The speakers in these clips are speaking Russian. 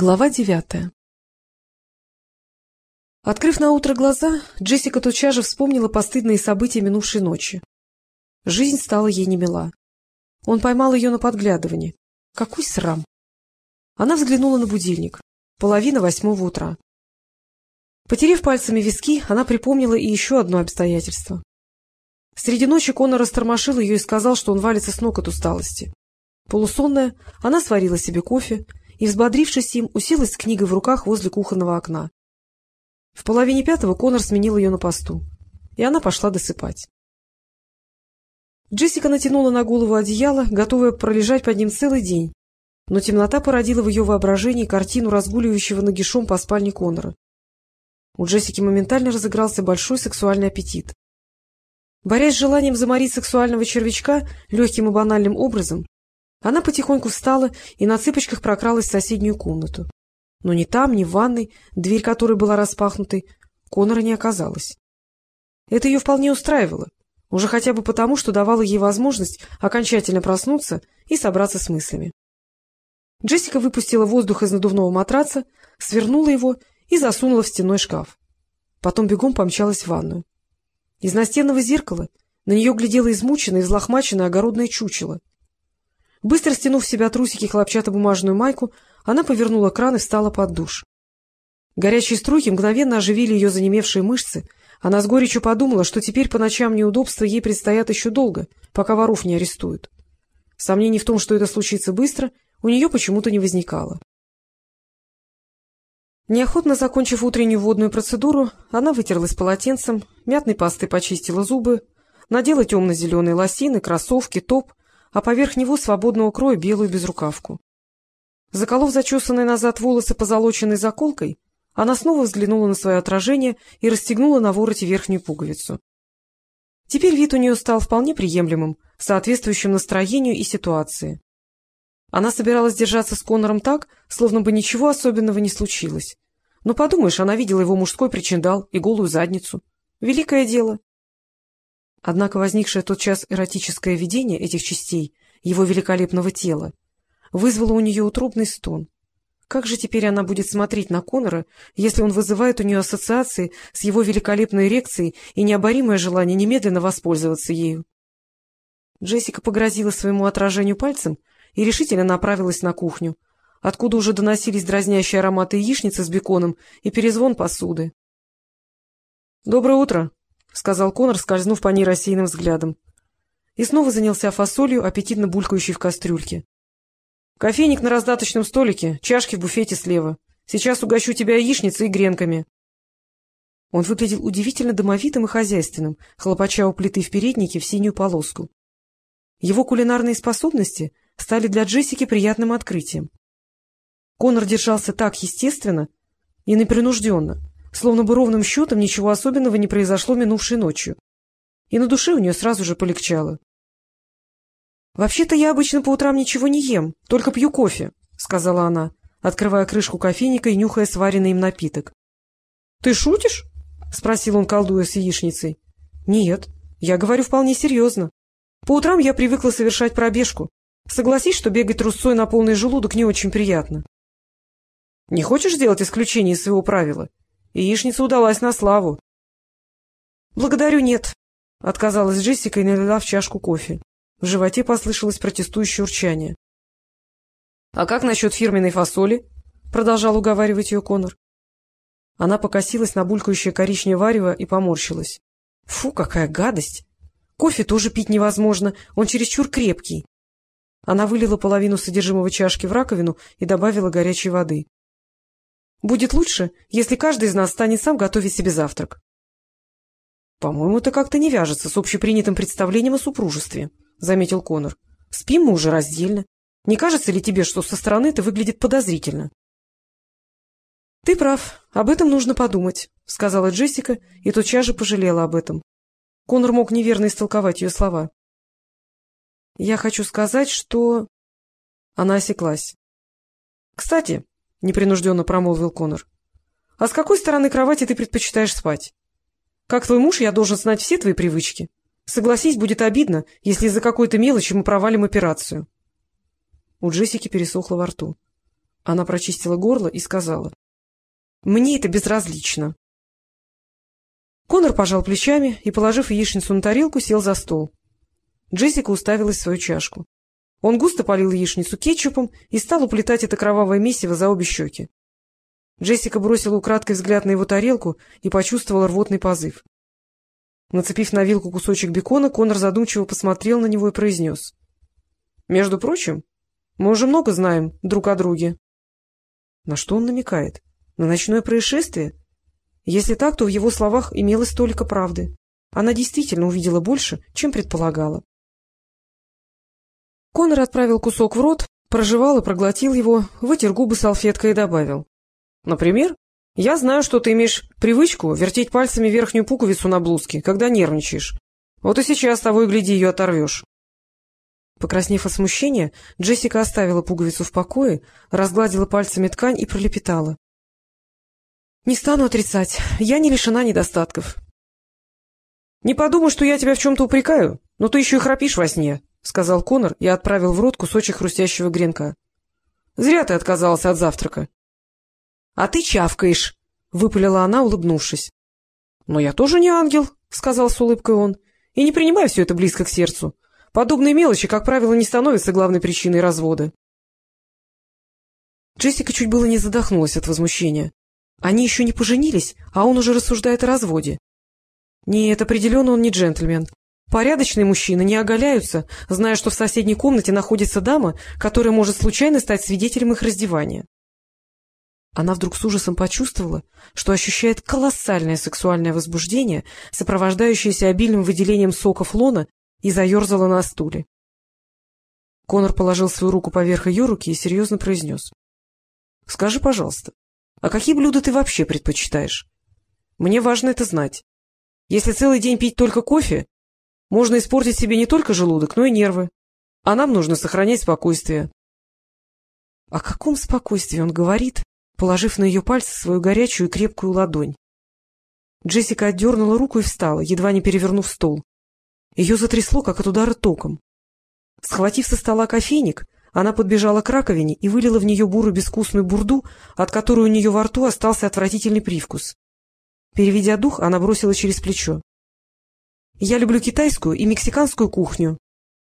Глава девятая Открыв на утро глаза, Джессика тотчас же вспомнила постыдные события минувшей ночи. Жизнь стала ей немила. Он поймал ее на подглядывании. Какой срам! Она взглянула на будильник. Половина восьмого утра. Потерев пальцами виски, она припомнила и еще одно обстоятельство. Среди ночи Конор растормошил ее и сказал, что он валится с ног от усталости. Полусонная, она сварила себе кофе и, взбодрившись им, уселась с книгой в руках возле кухонного окна. В половине пятого Конор сменил ее на посту, и она пошла досыпать. Джессика натянула на голову одеяло, готовая пролежать под ним целый день, но темнота породила в ее воображении картину разгуливающего нагишом по спальне Конора. У Джессики моментально разыгрался большой сексуальный аппетит. Борясь с желанием заморить сексуального червячка легким и банальным образом, она потихоньку встала и на цыпочках прокралась в соседнюю комнату. Но ни там, ни в ванной, дверь которой была распахнутой, Конора не оказалось. Это ее вполне устраивало, уже хотя бы потому, что давало ей возможность окончательно проснуться и собраться с мыслями. Джессика выпустила воздух из надувного матраца, свернула его и засунула в стенной шкаф. Потом бегом помчалась в ванную. Из настенного зеркала на нее глядело измученное и взлохмаченное огородное чучело. Быстро стянув в себя трусики и хлопчатобумажную майку, она повернула кран и встала под душ. Горячие струйки мгновенно оживили ее занемевшие мышцы. Она с горечью подумала, что теперь по ночам неудобства ей предстоят еще долго, пока воров не арестуют. Сомнений в том, что это случится быстро, у нее почему-то не возникало. Неохотно закончив утреннюю водную процедуру, она вытерлась полотенцем, мятной пастой почистила зубы, надела темно-зеленые лосины, кроссовки, топ а поверх него свободного кроя белую безрукавку. Заколов зачесанные назад волосы позолоченной заколкой, она снова взглянула на свое отражение и расстегнула на вороте верхнюю пуговицу. Теперь вид у нее стал вполне приемлемым, соответствующим настроению и ситуации. Она собиралась держаться с Конором так, словно бы ничего особенного не случилось. Но подумаешь, она видела его мужской причиндал и голую задницу. Великое дело. Однако возникшее тотчас эротическое видение этих частей, его великолепного тела, вызвало у нее утробный стон. Как же теперь она будет смотреть на Конора, если он вызывает у нее ассоциации с его великолепной эрекцией и необоримое желание немедленно воспользоваться ею? Джессика погрозила своему отражению пальцем и решительно направилась на кухню, откуда уже доносились дразнящие ароматы яичницы с беконом и перезвон посуды. — Доброе утро! — сказал Конор, скользнув по ней рассеянным взглядом. И снова занялся фасолью, аппетитно булькающей в кастрюльке. — Кофейник на раздаточном столике, чашки в буфете слева. Сейчас угощу тебя яичницей и гренками. Он выглядел удивительно домовитым и хозяйственным, хлопача у плиты в переднике в синюю полоску. Его кулинарные способности стали для Джессики приятным открытием. Конор держался так естественно и непринужденно, словно бы ровным счетом ничего особенного не произошло минувшей ночью. И на душе у нее сразу же полегчало. — Вообще-то я обычно по утрам ничего не ем, только пью кофе, — сказала она, открывая крышку кофейника и нюхая сваренный им напиток. — Ты шутишь? — спросил он, колдуя с яичницей. — Нет, я говорю вполне серьезно. По утрам я привыкла совершать пробежку. Согласись, что бегать трусцой на полный желудок не очень приятно. — Не хочешь сделать исключение из своего правила? Яичница удалась на славу. — Благодарю, нет, — отказалась Джессика и налила в чашку кофе. В животе послышалось протестующее урчание. — А как насчет фирменной фасоли? — продолжал уговаривать ее Конор. Она покосилась на булькающее коричневое варево и поморщилась. — Фу, какая гадость! Кофе тоже пить невозможно, он чересчур крепкий. Она вылила половину содержимого чашки в раковину и добавила горячей воды. Будет лучше, если каждый из нас станет сам готовить себе завтрак. — По-моему, это как-то не вяжется с общепринятым представлением о супружестве, — заметил Конор. — Спим мы уже раздельно. Не кажется ли тебе, что со стороны это выглядит подозрительно? — Ты прав, об этом нужно подумать, — сказала Джессика и тотчас же пожалела об этом. Конор мог неверно истолковать ее слова. — Я хочу сказать, что... Она осеклась. — Кстати, — непринужденно промолвил Конор. — А с какой стороны кровати ты предпочитаешь спать? Как твой муж, я должен знать все твои привычки. Согласись, будет обидно, если из-за какой-то мелочи мы провалим операцию. У Джессики пересохло во рту. — Она прочистила горло и сказала. — Мне это безразлично. Конор пожал плечами и, положив яичницу на тарелку, сел за стол. Джессика уставилась в свою чашку. Он густо полил яичницу кетчупом и стал уплетать это кровавое месиво за обе щеки. Джессика бросила украдкой взгляд на его тарелку и почувствовала рвотный позыв. Нацепив на вилку кусочек бекона, Конор задумчиво посмотрел на него и произнес. — Между прочим, мы уже много знаем друг о друге. На что он намекает? На ночное происшествие? Если так, то в его словах имелось только правды. Она действительно увидела больше, чем предполагала. Конор отправил кусок в рот, прожевал и проглотил его, вытер губы салфеткой и добавил. — Например, я знаю, что ты имеешь привычку вертеть пальцами верхнюю пуговицу на блузке, когда нервничаешь. Вот и сейчас того и гляди ее оторвешь. Покраснев от смущения, Джессика оставила пуговицу в покое, разгладила пальцами ткань и пролепетала. — Не стану отрицать, я не лишена недостатков. — Не подумай, что я тебя в чем-то упрекаю, но ты еще и храпишь во сне, — сказал Конор и отправил в рот кусочек хрустящего гренка. — Зря ты отказался от завтрака. — А ты чавкаешь, — выпалила она, улыбнувшись. — Но я тоже не ангел, — сказал с улыбкой он, — и не принимай все это близко к сердцу. Подобные мелочи, как правило, не становятся главной причиной развода. Джессика чуть было не задохнулась от возмущения. Они еще не поженились, а он уже рассуждает о разводе. Нет, определенно он не джентльмен. Порядочные мужчины не оголяются, зная, что в соседней комнате находится дама, которая может случайно стать свидетелем их раздевания. Она вдруг с ужасом почувствовала, что ощущает колоссальное сексуальное возбуждение, сопровождающееся обильным выделением соков лона и заерзала на стуле. Конор положил свою руку поверх ее руки и серьезно произнес. — Скажи, пожалуйста, а какие блюда ты вообще предпочитаешь? Мне важно это знать. Если целый день пить только кофе, можно испортить себе не только желудок, но и нервы. А нам нужно сохранять спокойствие. О каком спокойствии он говорит, положив на ее пальцы свою горячую и крепкую ладонь? Джессика отдернула руку и встала, едва не перевернув стол. Ее затрясло, как от удара током. Схватив со стола кофейник, она подбежала к раковине и вылила в нее бурую безвкусную бурду, от которой у нее во рту остался отвратительный привкус. Переведя дух, она бросила через плечо. — Я люблю китайскую и мексиканскую кухню.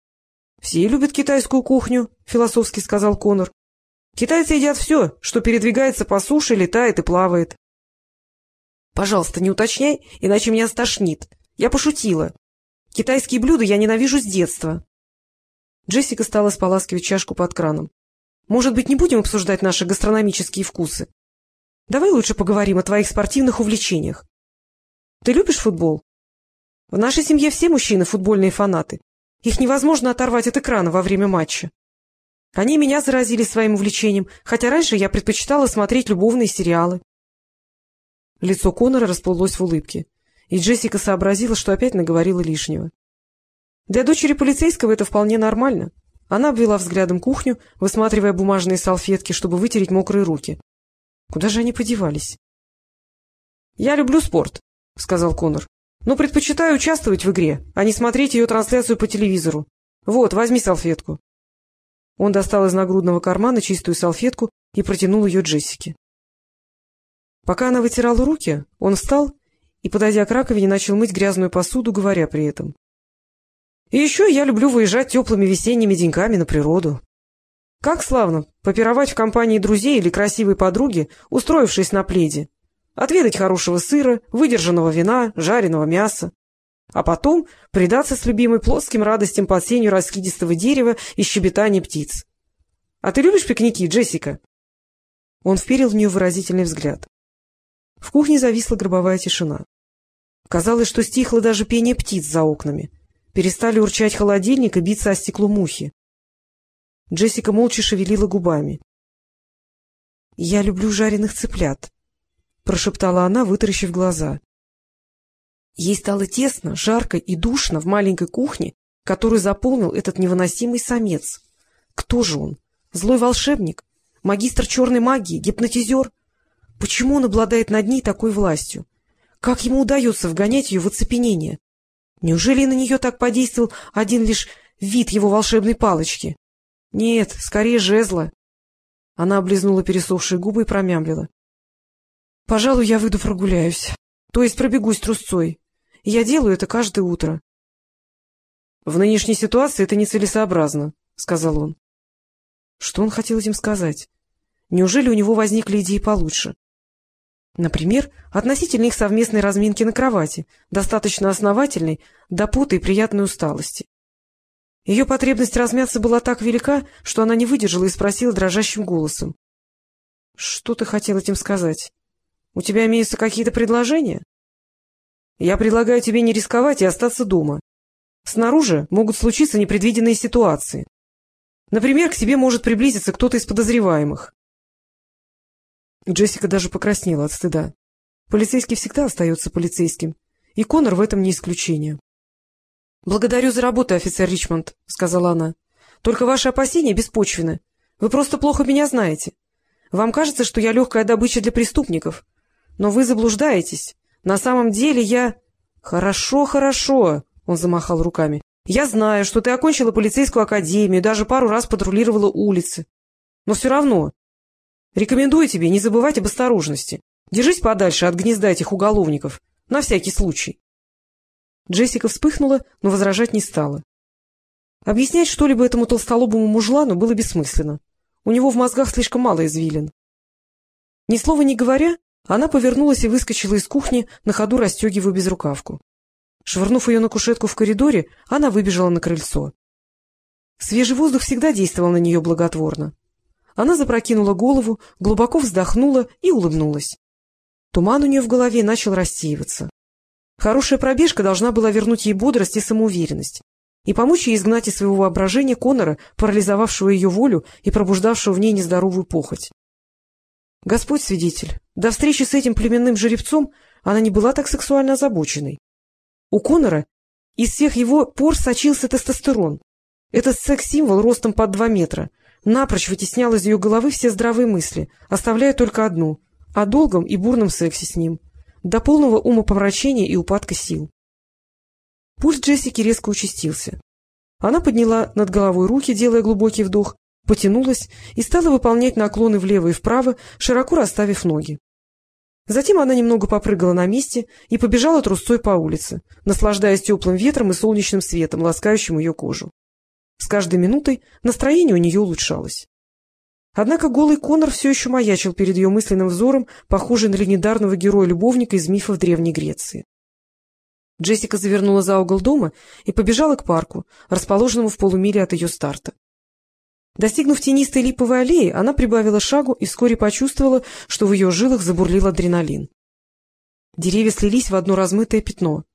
— Все любят китайскую кухню, — философски сказал Конор. — Китайцы едят все, что передвигается по суше, летает и плавает. — Пожалуйста, не уточняй, иначе меня стошнит. Я пошутила. Китайские блюда я ненавижу с детства. Джессика стала споласкивать чашку под краном. — Может быть, не будем обсуждать наши гастрономические вкусы? Давай лучше поговорим о твоих спортивных увлечениях. Ты любишь футбол? В нашей семье все мужчины футбольные фанаты. Их невозможно оторвать от экрана во время матча. Они меня заразили своим увлечением, хотя раньше я предпочитала смотреть любовные сериалы. Лицо Конора расплылось в улыбке и Джессика сообразила, что опять наговорила лишнего. Для дочери полицейского это вполне нормально. Она обвела взглядом кухню, высматривая бумажные салфетки, чтобы вытереть мокрые руки. Куда же они подевались? — Я люблю спорт, — сказал Конор, — но предпочитаю участвовать в игре, а не смотреть ее трансляцию по телевизору. Вот, возьми салфетку. Он достал из нагрудного кармана чистую салфетку и протянул ее Джессике. Пока она вытирала руки, он встал и, подойдя к раковине, начал мыть грязную посуду, говоря при этом. — И еще я люблю выезжать теплыми весенними деньками на природу. Как славно попировать в компании друзей или красивой подруги, устроившись на пледе, отведать хорошего сыра, выдержанного вина, жареного мяса, а потом предаться с любимой плоским радостям под сенью раскидистого дерева и щебетания птиц. А ты любишь пикники, Джессика? Он вперил в нее выразительный взгляд. В кухне зависла гробовая тишина. Казалось, что стихло даже пение птиц за окнами. Перестали урчать холодильник и биться о стекло мухи. Джессика молча шевелила губами. — Я люблю жареных цыплят, — прошептала она, вытаращив глаза. Ей стало тесно, жарко и душно в маленькой кухне, которую заполнил этот невыносимый самец. Кто же он? Злой волшебник? Магистр черной магии? Гипнотизер? Почему он обладает над ней такой властью? Как ему удается вгонять ее в оцепенение? Неужели на нее так подействовал один лишь вид его волшебной палочки? Нет, скорее жезла. Она облизнула пересохшие губы и промямлила. — Пожалуй, я выйду прогуляюсь. То есть пробегусь трусцой. Я делаю это каждое утро. — В нынешней ситуации это нецелесообразно, — сказал он. Что он хотел этим сказать? Неужели у него возникли идеи получше? Например, относительно их совместной разминки на кровати, достаточно основательной, до пота и приятной усталости. Ее потребность размяться была так велика, что она не выдержала и спросила дрожащим голосом. — Что ты хотел этим сказать? У тебя имеются какие-то предложения? — Я предлагаю тебе не рисковать и остаться дома. Снаружи могут случиться непредвиденные ситуации. Например, к тебе может приблизиться кто-то из подозреваемых. Джессика даже покраснела от стыда. Полицейский всегда остается полицейским, и Конор в этом не исключение. — Благодарю за работу, офицер Ричмонд, — сказала она. — Только ваши опасения беспочвены. Вы просто плохо меня знаете. Вам кажется, что я легкая добыча для преступников. Но вы заблуждаетесь. На самом деле я... — Хорошо, хорошо, — он замахал руками. — Я знаю, что ты окончила полицейскую академию, даже пару раз патрулировала улицы. Но все равно. Рекомендую тебе не забывать об осторожности. Держись подальше от гнезда этих уголовников. На всякий случай. Джессика вспыхнула, но возражать не стала. Объяснять что-либо этому толстолобому мужлану было бессмысленно. У него в мозгах слишком мало извилин. Ни слова не говоря, она повернулась и выскочила из кухни, на ходу расстегивая безрукавку. Швырнув ее на кушетку в коридоре, она выбежала на крыльцо. Свежий воздух всегда действовал на нее благотворно. Она запрокинула голову, глубоко вздохнула и улыбнулась. Туман у нее в голове начал рассеиваться. Хорошая пробежка должна была вернуть ей бодрость и самоуверенность и помочь ей изгнать из своего воображения Конора, парализовавшего ее волю и пробуждавшего в ней нездоровую похоть. Господь свидетель, до встречи с этим племенным жеребцом она не была так сексуально озабоченной. У Конора из всех его пор сочился тестостерон. Этот секс-символ ростом под два метра напрочь вытеснял из ее головы все здравые мысли, оставляя только одну — о долгом и бурном сексе с ним — до полного умопомрачения и упадка сил. Пульс Джессики резко участился. Она подняла над головой руки, делая глубокий вдох, потянулась и стала выполнять наклоны влево и вправо, широко расставив ноги. Затем она немного попрыгала на месте и побежала трусцой по улице, наслаждаясь теплым ветром и солнечным светом, ласкающим ее кожу. С каждой минутой настроение у нее улучшалось. Однако голый Конор все еще маячил перед ее мысленным взором, похожий на легендарного героя-любовника из мифов Древней Греции. Джессика завернула за угол дома и побежала к парку, расположенному в полумиле от ее старта. Достигнув тенистой липовой аллеи, она прибавила шагу и вскоре почувствовала, что в ее жилах забурлил адреналин. Деревья слились в одно размытое пятно.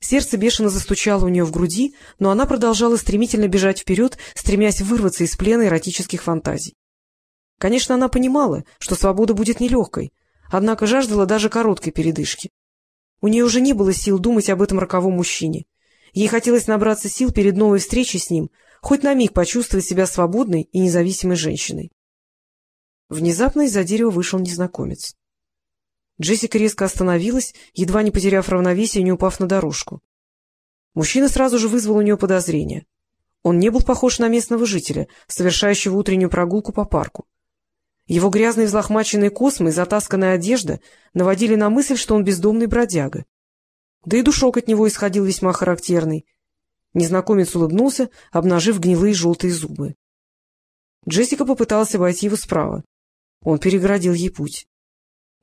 Сердце бешено застучало у нее в груди, но она продолжала стремительно бежать вперед, стремясь вырваться из плена эротических фантазий. Конечно, она понимала, что свобода будет нелегкой, однако жаждала даже короткой передышки. У нее уже не было сил думать об этом роковом мужчине. Ей хотелось набраться сил перед новой встречей с ним, хоть на миг почувствовать себя свободной и независимой женщиной. Внезапно из-за дерева вышел незнакомец. Джессика резко остановилась, едва не потеряв равновесие и не упав на дорожку. Мужчина сразу же вызвал у нее подозрение. Он не был похож на местного жителя, совершающего утреннюю прогулку по парку. Его грязные взлохмаченные космы и затасканная одежда наводили на мысль, что он бездомный бродяга. Да и душок от него исходил весьма характерный. Незнакомец улыбнулся, обнажив гнилые желтые зубы. Джессика попыталась обойти его справа. Он переградил ей путь.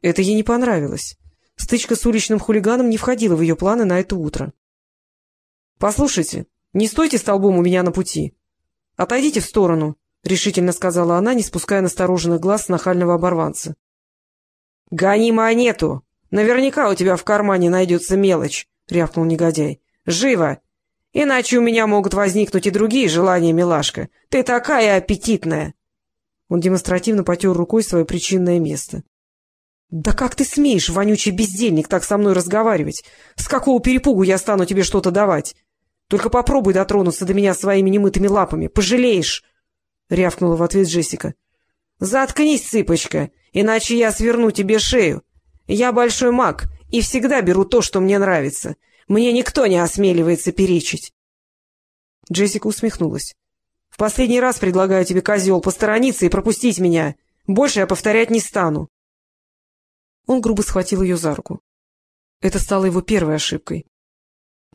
Это ей не понравилось. Стычка с уличным хулиганом не входила в ее планы на это утро. — Послушайте, не стойте столбом у меня на пути. Отойдите в сторону, — решительно сказала она, не спуская настороженных глаз с нахального оборванца. — Гони монету! Наверняка у тебя в кармане найдется мелочь, — рявкнул негодяй. — Живо! Иначе у меня могут возникнуть и другие желания, милашка. Ты такая аппетитная! Он демонстративно потер рукой свое причинное место. — Да как ты смеешь, вонючий бездельник, так со мной разговаривать? С какого перепугу я стану тебе что-то давать? Только попробуй дотронуться до меня своими немытыми лапами. Пожалеешь! — рявкнула в ответ Джессика. — Заткнись, цыпочка, иначе я сверну тебе шею. Я большой маг и всегда беру то, что мне нравится. Мне никто не осмеливается перечить. Джессика усмехнулась. — В последний раз предлагаю тебе, козел, посторониться и пропустить меня. Больше я повторять не стану. Он грубо схватил ее за руку. Это стало его первой ошибкой.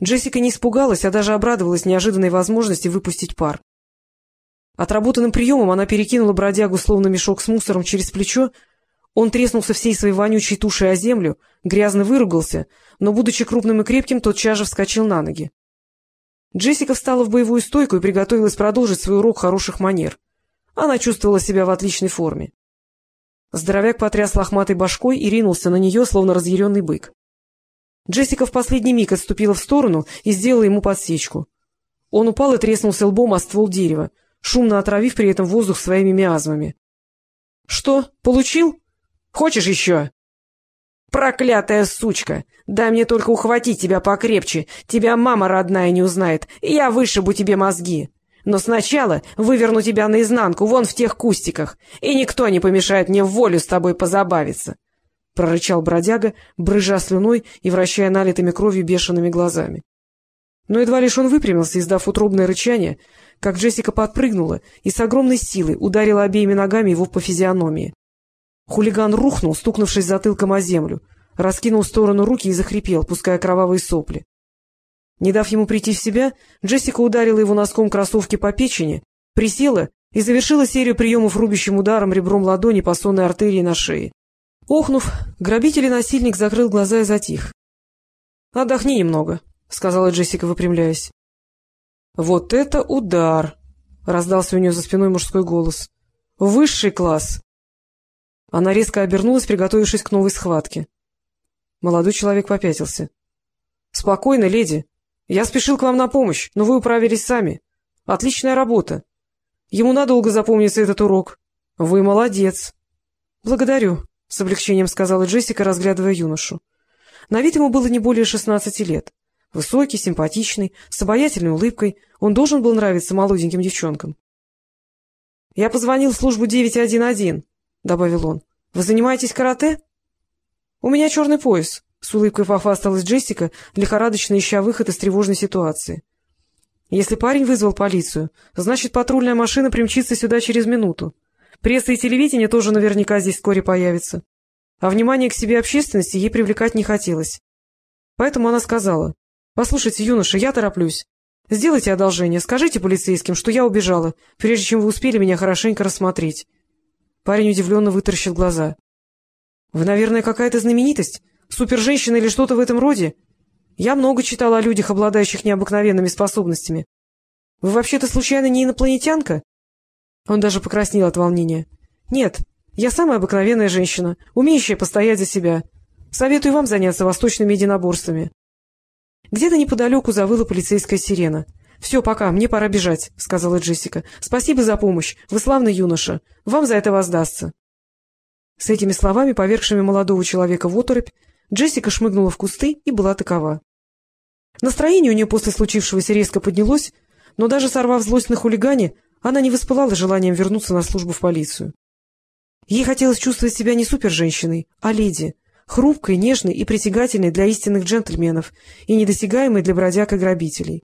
Джессика не испугалась, а даже обрадовалась неожиданной возможности выпустить пар. Отработанным приемом она перекинула бродягу, словно мешок с мусором, через плечо. Он треснулся всей своей вонючей тушей о землю, грязно выругался, но, будучи крупным и крепким, тотчас же вскочил на ноги. Джессика встала в боевую стойку и приготовилась продолжить свой урок хороших манер. Она чувствовала себя в отличной форме. Здоровяк потряс лохматой башкой и ринулся на нее, словно разъяренный бык. Джессика в последний миг отступила в сторону и сделала ему подсечку. Он упал и треснулся лбом о ствол дерева, шумно отравив при этом воздух своими миазмами. — Что, получил? Хочешь еще? — Проклятая сучка! Дай мне только ухватить тебя покрепче, тебя мама родная не узнает, и я вышибу тебе мозги. Но сначала выверну тебя наизнанку, вон в тех кустиках, и никто не помешает мне в волю с тобой позабавиться. — прорычал бродяга, брыжа слюной и вращая налитыми кровью бешеными глазами. Но едва лишь он выпрямился, издав утробное рычание, как Джессика подпрыгнула и с огромной силой ударила обеими ногами его по физиономии. Хулиган рухнул, стукнувшись затылком о землю, раскинул в сторону руки и захрипел, пуская кровавые сопли. Не дав ему прийти в себя, Джессика ударила его носком кроссовки по печени, присела и завершила серию приемов рубящим ударом ребром ладони по сонной артерии на шее. Охнув, грабитель и насильник закрыл глаза и затих. — Отдохни немного, — сказала Джессика, выпрямляясь. — Вот это удар! — раздался у нее за спиной мужской голос. — Высший класс! Она резко обернулась, приготовившись к новой схватке. Молодой человек попятился. — Спокойно, леди. Я спешил к вам на помощь, но вы управились сами. Отличная работа. Ему надолго запомнится этот урок. Вы молодец. — Благодарю, — с облегчением сказала Джессика, разглядывая юношу. На вид ему было не более шестнадцати лет. Высокий, симпатичный, с обаятельной улыбкой, он должен был нравиться молоденьким девчонкам. — Я позвонил в службу 911, — добавил он. — Вы занимаетесь карате? — У меня черный пояс, — с улыбкой похвасталась Джессика, лихорадочно ища выход из тревожной ситуации. — Если парень вызвал полицию, значит, патрульная машина примчится сюда через минуту. Пресса и телевидение тоже наверняка здесь вскоре появятся. А внимание к себе общественности ей привлекать не хотелось. Поэтому она сказала, — Послушайте, юноша, я тороплюсь. Сделайте одолжение, скажите полицейским, что я убежала, прежде чем вы успели меня хорошенько рассмотреть. Парень удивленно вытаращил глаза. — Вы, наверное, какая-то знаменитость? Суперженщина или что-то в этом роде? Я много читала о людях, обладающих необыкновенными способностями. Вы вообще-то случайно не инопланетянка? Он даже покраснел от волнения. — Нет, я самая обыкновенная женщина, умеющая постоять за себя. Советую вам заняться восточными единоборствами. Где-то неподалеку завыла полицейская сирена. — Все, пока, мне пора бежать, — сказала Джессика. — Спасибо за помощь. Вы славный юноша. Вам за это воздастся. С этими словами, повергшими молодого человека в оторопь, Джессика шмыгнула в кусты и была такова. Настроение у нее после случившегося резко поднялось, но даже сорвав злость на хулигане, она не воспылала желанием вернуться на службу в полицию. Ей хотелось чувствовать себя не суперженщиной, а леди, хрупкой, нежной и притягательной для истинных джентльменов и недосягаемой для бродяг и грабителей.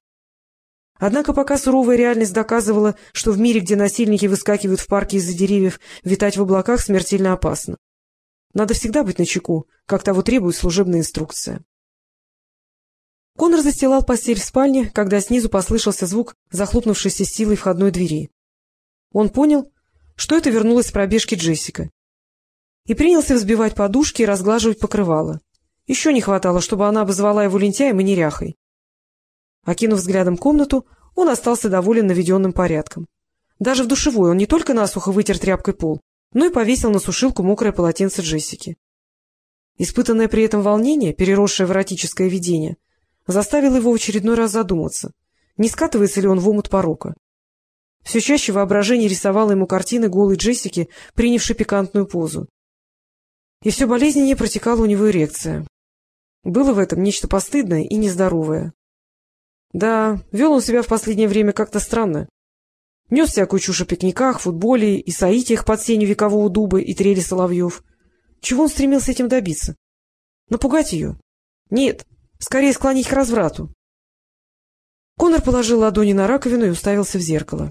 Однако пока суровая реальность доказывала, что в мире, где насильники выскакивают в парке из-за деревьев, витать в облаках смертельно опасно. Надо всегда быть начеку, как того требует служебная инструкция. Конор застилал постель в спальне, когда снизу послышался звук захлопнувшейся силой входной двери. Он понял, что это вернулась с пробежки Джессика и принялся взбивать подушки и разглаживать покрывало. Еще не хватало, чтобы она обозвала его лентяем и неряхой. Окинув взглядом комнату, он остался доволен наведенным порядком. Даже в душевой он не только насухо вытер тряпкой пол, но и повесил на сушилку мокрое полотенце Джессики. Испытанное при этом волнение, переросшее в эротическое видение, заставило его в очередной раз задуматься, не скатывается ли он в омут порока. Все чаще воображение рисовало ему картины голой Джессики, принявшей пикантную позу и все болезненнее протекала у него эрекция. Было в этом нечто постыдное и нездоровое. Да, вел он себя в последнее время как-то странно. Нес всякую чушь о пикниках, футболе и соитиях под сенью векового дуба и трели соловьев. Чего он стремился этим добиться? Напугать ее? Нет, скорее склонить к разврату. Конор положил ладони на раковину и уставился в зеркало.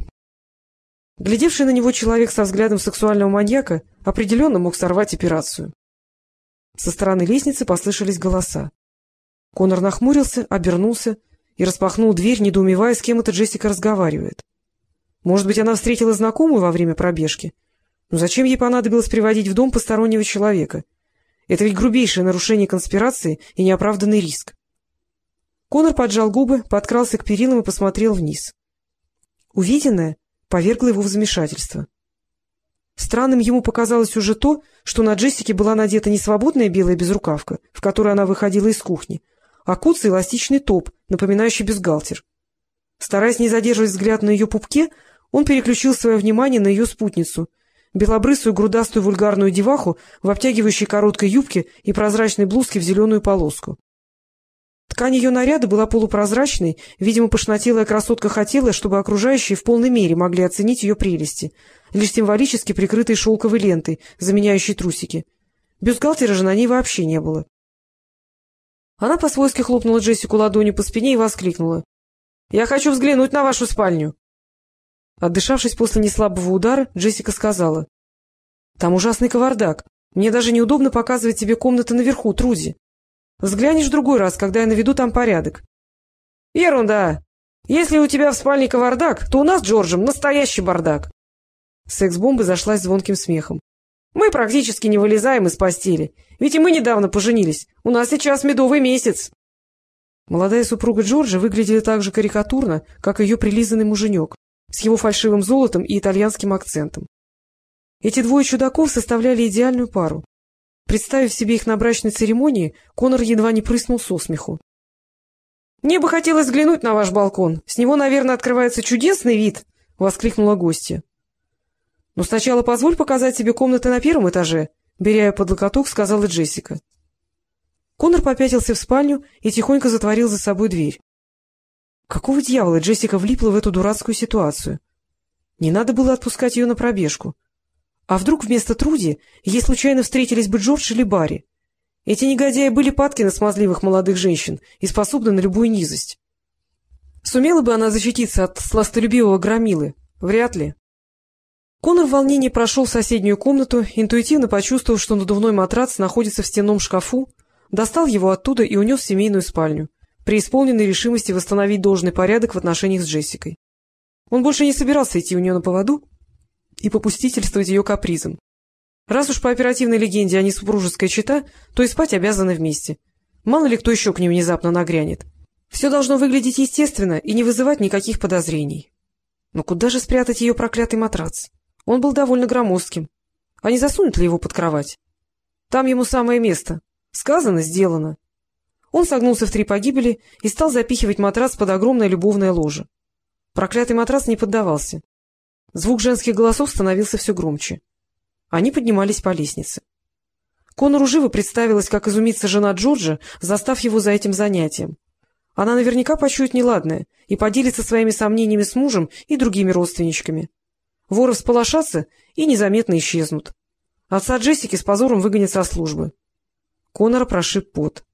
Глядевший на него человек со взглядом сексуального маньяка определенно мог сорвать операцию. Со стороны лестницы послышались голоса. Конор нахмурился, обернулся и распахнул дверь, недоумевая, с кем это Джессика разговаривает. Может быть, она встретила знакомую во время пробежки? Но зачем ей понадобилось приводить в дом постороннего человека? Это ведь грубейшее нарушение конспирации и неоправданный риск. Конор поджал губы, подкрался к перилам и посмотрел вниз. Увиденное повергло его в замешательство. Странным ему показалось уже то, что на Джессике была надета не свободная белая безрукавка, в которой она выходила из кухни, а куцый эластичный топ, напоминающий бюстгальтер. Стараясь не задерживать взгляд на ее пупке, он переключил свое внимание на ее спутницу, белобрысую грудастую вульгарную деваху в обтягивающей короткой юбке и прозрачной блузке в зеленую полоску. Ткань ее наряда была полупрозрачной, видимо, пошнотелая красотка хотела, чтобы окружающие в полной мере могли оценить ее прелести, лишь символически прикрытой шелковой лентой, заменяющей трусики. Бюстгальтера же на ней вообще не было. Она по-свойски хлопнула Джессику ладонью по спине и воскликнула. — Я хочу взглянуть на вашу спальню. Отдышавшись после неслабого удара, Джессика сказала. — Там ужасный кавардак. Мне даже неудобно показывать тебе комнаты наверху, Труди. Взглянешь в другой раз, когда я наведу там порядок. — Ерунда! Если у тебя в спальне кавардак, то у нас, Джорджем, настоящий бардак. Секс-бомба зашлась звонким смехом. — Мы практически не вылезаем из постели. Ведь и мы недавно поженились. У нас сейчас медовый месяц. Молодая супруга Джорджа выглядела так же карикатурно, как ее прилизанный муженек, с его фальшивым золотом и итальянским акцентом. Эти двое чудаков составляли идеальную пару. Представив себе их на брачной церемонии, Конор едва не прыснул со смеху. — Мне бы хотелось взглянуть на ваш балкон. С него, наверное, открывается чудесный вид! — воскликнула гостья. — Но сначала позволь показать тебе комнаты на первом этаже, — беря ее под локоток, сказала Джессика. Конор попятился в спальню и тихонько затворил за собой дверь. Какого дьявола Джессика влипла в эту дурацкую ситуацию? Не надо было отпускать ее на пробежку. А вдруг вместо Труди ей случайно встретились бы Джордж или Барри? Эти негодяи были падки на смазливых молодых женщин и способны на любую низость. Сумела бы она защититься от сластолюбивого громилы? Вряд ли. Конор в волнении прошел в соседнюю комнату, интуитивно почувствовав, что надувной матрац находится в стенном шкафу, достал его оттуда и унес в семейную спальню, преисполненной решимости восстановить должный порядок в отношениях с Джессикой. Он больше не собирался идти у нее на поводу и попустительствовать ее капризам. Раз уж по оперативной легенде они супружеская чета, то и спать обязаны вместе. Мало ли кто еще к ним внезапно нагрянет. Все должно выглядеть естественно и не вызывать никаких подозрений. Но куда же спрятать ее проклятый матрац? Он был довольно громоздким. А не засунут ли его под кровать? Там ему самое место. Сказано — сделано. Он согнулся в три погибели и стал запихивать матрас под огромное любовное ложе. Проклятый матрас не поддавался. Звук женских голосов становился все громче. Они поднимались по лестнице. Конору живо представилось, как изумится жена Джорджа, застав его за этим занятием. Она наверняка почует неладное и поделится своими сомнениями с мужем и другими родственничками. Воры всполошатся и незаметно исчезнут. Отца Джессики с позором выгонят со службы. Конора прошиб пот.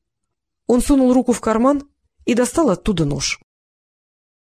Он сунул руку в карман и достал оттуда нож.